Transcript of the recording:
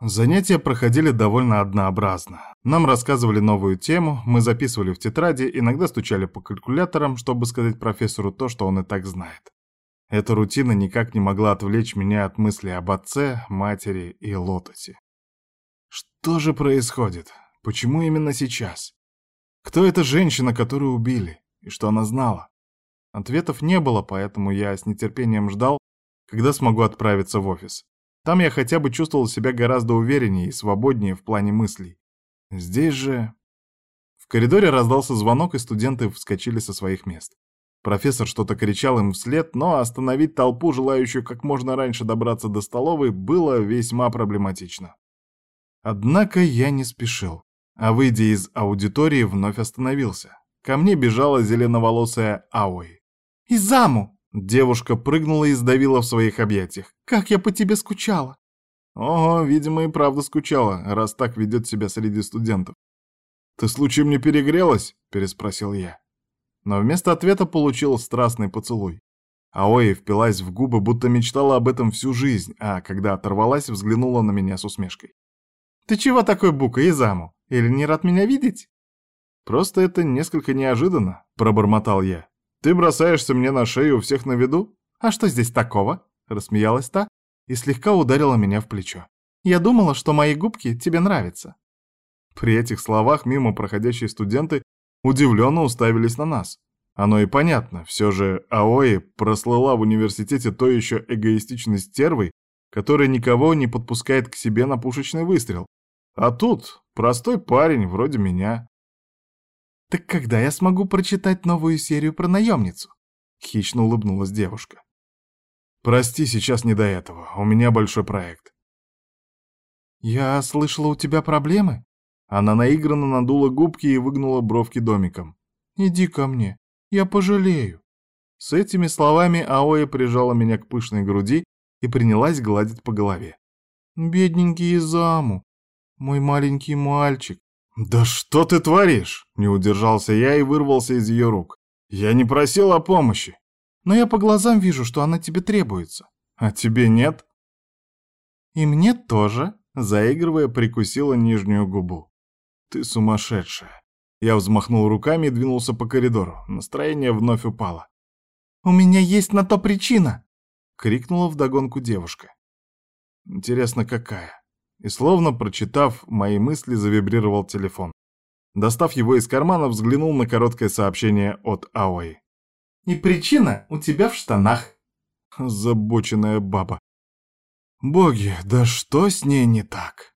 Занятия проходили довольно однообразно. Нам рассказывали новую тему, мы записывали в тетради, иногда стучали по калькуляторам, чтобы сказать профессору то, что он и так знает. Эта рутина никак не могла отвлечь меня от мысли об отце, матери и Лотосе. Что же происходит? Почему именно сейчас? Кто эта женщина, которую убили? И что она знала? Ответов не было, поэтому я с нетерпением ждал, когда смогу отправиться в офис. Там я хотя бы чувствовал себя гораздо увереннее и свободнее в плане мыслей. Здесь же... В коридоре раздался звонок, и студенты вскочили со своих мест. Профессор что-то кричал им вслед, но остановить толпу, желающую как можно раньше добраться до столовой, было весьма проблематично. Однако я не спешил, а выйдя из аудитории, вновь остановился. Ко мне бежала зеленоволосая Ауи. «Изаму!» Девушка прыгнула и сдавила в своих объятиях. «Как я по тебе скучала!» Ого, видимо, и правда скучала, раз так ведет себя среди студентов. «Ты случаем не перегрелась?» — переспросил я. Но вместо ответа получил страстный поцелуй. Аои впилась в губы, будто мечтала об этом всю жизнь, а когда оторвалась, взглянула на меня с усмешкой. «Ты чего такой бука, Изаму? Или не рад меня видеть?» «Просто это несколько неожиданно», — пробормотал я. Ты бросаешься мне на шею у всех на виду? А что здесь такого? Рассмеялась та и слегка ударила меня в плечо. Я думала, что мои губки тебе нравятся. При этих словах мимо проходящие студенты удивленно уставились на нас. Оно и понятно, все же Аои прослыла в университете то еще эгоистичной стервой, которая никого не подпускает к себе на пушечный выстрел. А тут простой парень, вроде меня. «Так когда я смогу прочитать новую серию про наемницу?» — хищно улыбнулась девушка. «Прости, сейчас не до этого. У меня большой проект». «Я слышала, у тебя проблемы?» Она наигранно надула губки и выгнула бровки домиком. «Иди ко мне, я пожалею». С этими словами Аоя прижала меня к пышной груди и принялась гладить по голове. «Бедненький Изаму, мой маленький мальчик, «Да что ты творишь?» — не удержался я и вырвался из ее рук. «Я не просил о помощи». «Но я по глазам вижу, что она тебе требуется». «А тебе нет?» «И мне тоже», — заигрывая, прикусила нижнюю губу. «Ты сумасшедшая». Я взмахнул руками и двинулся по коридору. Настроение вновь упало. «У меня есть на то причина!» — крикнула вдогонку девушка. «Интересно, какая?» И словно прочитав мои мысли, завибрировал телефон. Достав его из кармана, взглянул на короткое сообщение от Аои. «И причина у тебя в штанах». Забоченная баба. Боги, да что с ней не так?